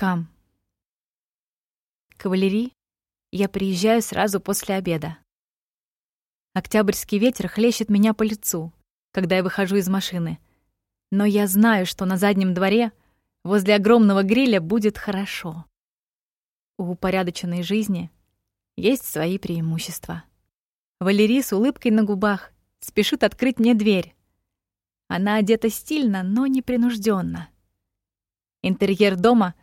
Кам. Кавалерий я приезжаю сразу после обеда. Октябрьский ветер хлещет меня по лицу, когда я выхожу из машины. Но я знаю, что на заднем дворе, возле огромного гриля, будет хорошо. У упорядоченной жизни есть свои преимущества. Валерий с улыбкой на губах спешит открыть мне дверь. Она одета стильно, но непринужденно. Интерьер дома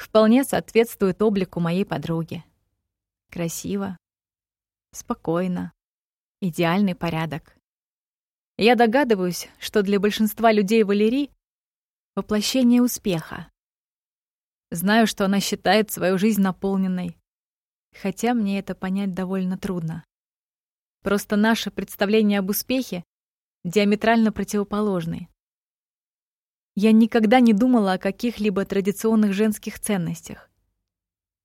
вполне соответствует облику моей подруги. Красиво, спокойно, идеальный порядок. Я догадываюсь, что для большинства людей Валерий — воплощение успеха. Знаю, что она считает свою жизнь наполненной, хотя мне это понять довольно трудно. Просто наши представления об успехе диаметрально противоположны. Я никогда не думала о каких-либо традиционных женских ценностях.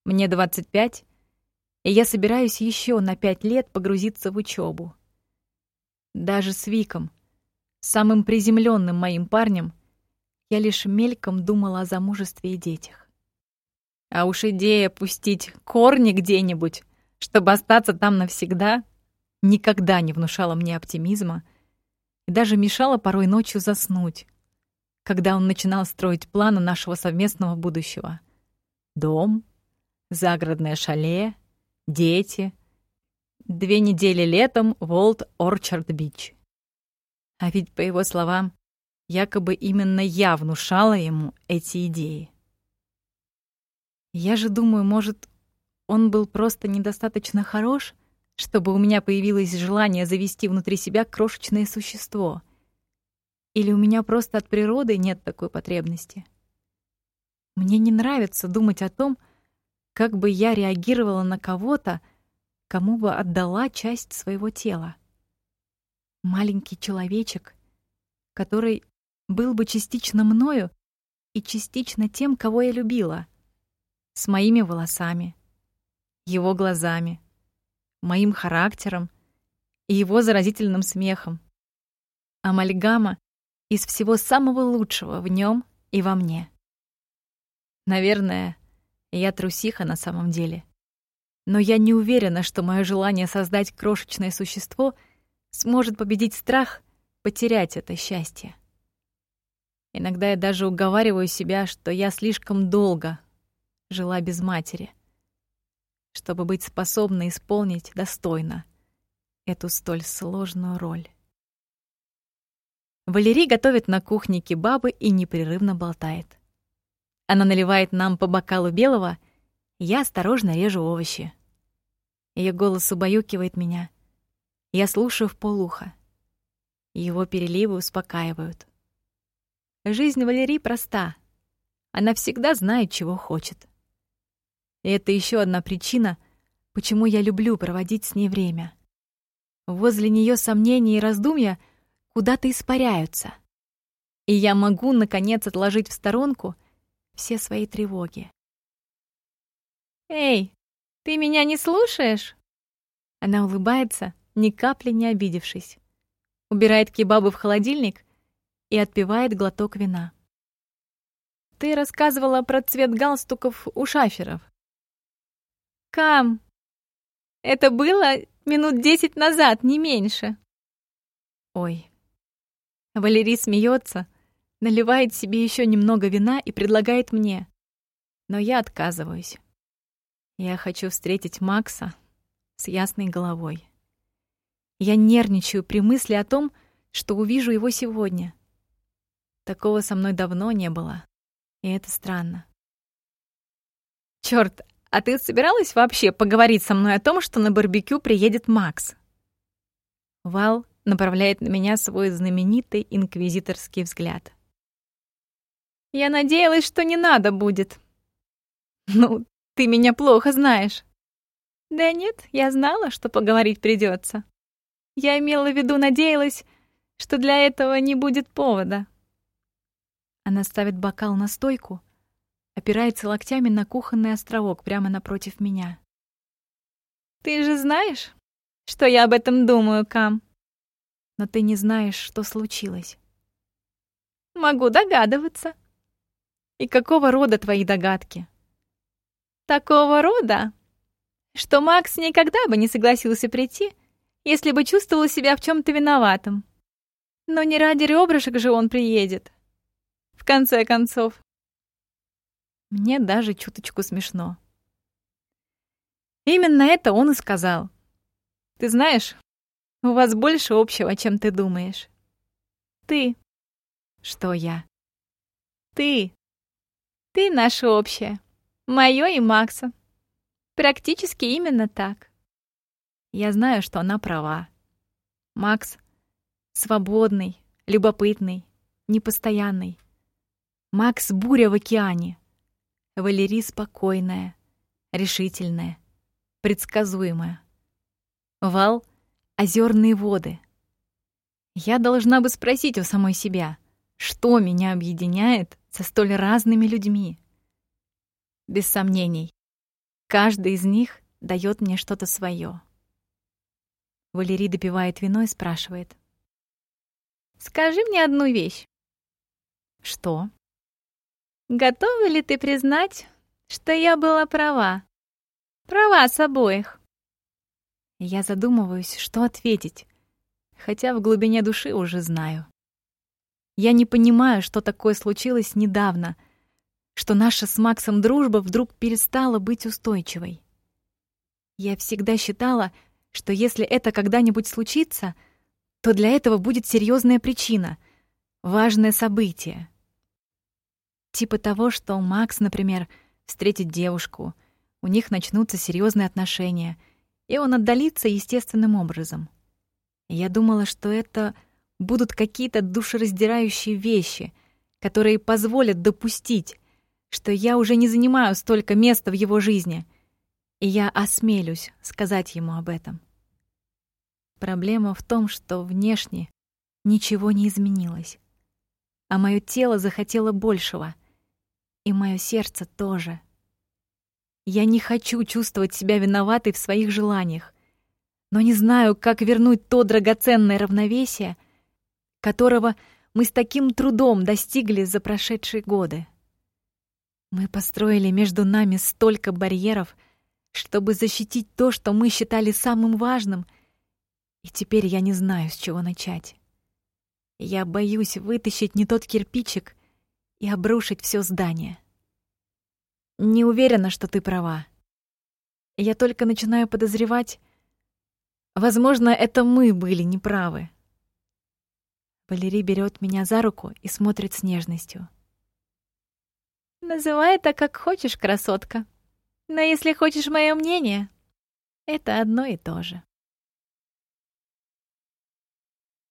Мне 25, и я собираюсь еще на пять лет погрузиться в учебу. Даже с Виком, самым приземленным моим парнем, я лишь мельком думала о замужестве и детях. А уж идея пустить корни где-нибудь, чтобы остаться там навсегда — никогда не внушала мне оптимизма и даже мешала порой ночью заснуть, когда он начинал строить планы нашего совместного будущего. Дом, загородное шале, дети, две недели летом в Олд Орчард-Бич. А ведь, по его словам, якобы именно я внушала ему эти идеи. Я же думаю, может, он был просто недостаточно хорош — чтобы у меня появилось желание завести внутри себя крошечное существо. Или у меня просто от природы нет такой потребности. Мне не нравится думать о том, как бы я реагировала на кого-то, кому бы отдала часть своего тела. Маленький человечек, который был бы частично мною и частично тем, кого я любила, с моими волосами, его глазами — моим характером и его заразительным смехом. Амальгама из всего самого лучшего в нем и во мне. Наверное, я трусиха на самом деле. Но я не уверена, что мое желание создать крошечное существо сможет победить страх потерять это счастье. Иногда я даже уговариваю себя, что я слишком долго жила без матери — чтобы быть способной исполнить достойно эту столь сложную роль. Валерий готовит на кухне кебабы и непрерывно болтает. Она наливает нам по бокалу белого, я осторожно режу овощи. Ее голос убаюкивает меня. Я слушаю в полухо. Его переливы успокаивают. Жизнь Валерии проста. Она всегда знает, чего хочет. И это еще одна причина, почему я люблю проводить с ней время. Возле нее сомнения и раздумья куда-то испаряются. И я могу, наконец, отложить в сторонку все свои тревоги. «Эй, ты меня не слушаешь?» Она улыбается, ни капли не обидевшись. Убирает кебабы в холодильник и отпивает глоток вина. «Ты рассказывала про цвет галстуков у шаферов. Кам, это было минут десять назад, не меньше. Ой. Валерий смеется, наливает себе еще немного вина и предлагает мне. Но я отказываюсь. Я хочу встретить Макса с ясной головой. Я нервничаю при мысли о том, что увижу его сегодня. Такого со мной давно не было, и это странно. Чёрт, а ты собиралась вообще поговорить со мной о том, что на барбекю приедет Макс?» Вал направляет на меня свой знаменитый инквизиторский взгляд. «Я надеялась, что не надо будет». «Ну, ты меня плохо знаешь». «Да нет, я знала, что поговорить придется. Я имела в виду, надеялась, что для этого не будет повода». Она ставит бокал на стойку, опирается локтями на кухонный островок прямо напротив меня. «Ты же знаешь, что я об этом думаю, Кам?» «Но ты не знаешь, что случилось». «Могу догадываться». «И какого рода твои догадки?» такого рода, что Макс никогда бы не согласился прийти, если бы чувствовал себя в чем то виноватым. Но не ради ребрышек же он приедет. В конце концов. Мне даже чуточку смешно. Именно это он и сказал. Ты знаешь, у вас больше общего, чем ты думаешь. Ты. Что я? Ты. Ты наше общее. Моё и Макса. Практически именно так. Я знаю, что она права. Макс свободный, любопытный, непостоянный. Макс — буря в океане. Валерий спокойная, решительная, предсказуемая. Вал — озерные воды. Я должна бы спросить у самой себя, что меня объединяет со столь разными людьми. Без сомнений, каждый из них дает мне что-то свое. Валерий допивает вино и спрашивает. «Скажи мне одну вещь». «Что?» «Готова ли ты признать, что я была права? Права с обоих?» Я задумываюсь, что ответить, хотя в глубине души уже знаю. Я не понимаю, что такое случилось недавно, что наша с Максом дружба вдруг перестала быть устойчивой. Я всегда считала, что если это когда-нибудь случится, то для этого будет серьезная причина, важное событие. Типа того, что Макс, например, встретит девушку, у них начнутся серьезные отношения, и он отдалится естественным образом. Я думала, что это будут какие-то душераздирающие вещи, которые позволят допустить, что я уже не занимаю столько места в его жизни, и я осмелюсь сказать ему об этом. Проблема в том, что внешне ничего не изменилось, а мое тело захотело большего, и мое сердце тоже. Я не хочу чувствовать себя виноватой в своих желаниях, но не знаю, как вернуть то драгоценное равновесие, которого мы с таким трудом достигли за прошедшие годы. Мы построили между нами столько барьеров, чтобы защитить то, что мы считали самым важным, и теперь я не знаю, с чего начать. Я боюсь вытащить не тот кирпичик и обрушить все здание. Не уверена, что ты права. Я только начинаю подозревать, возможно, это мы были неправы. Валерий берет меня за руку и смотрит с нежностью. Называй это как хочешь, красотка. Но если хочешь мое мнение, это одно и то же.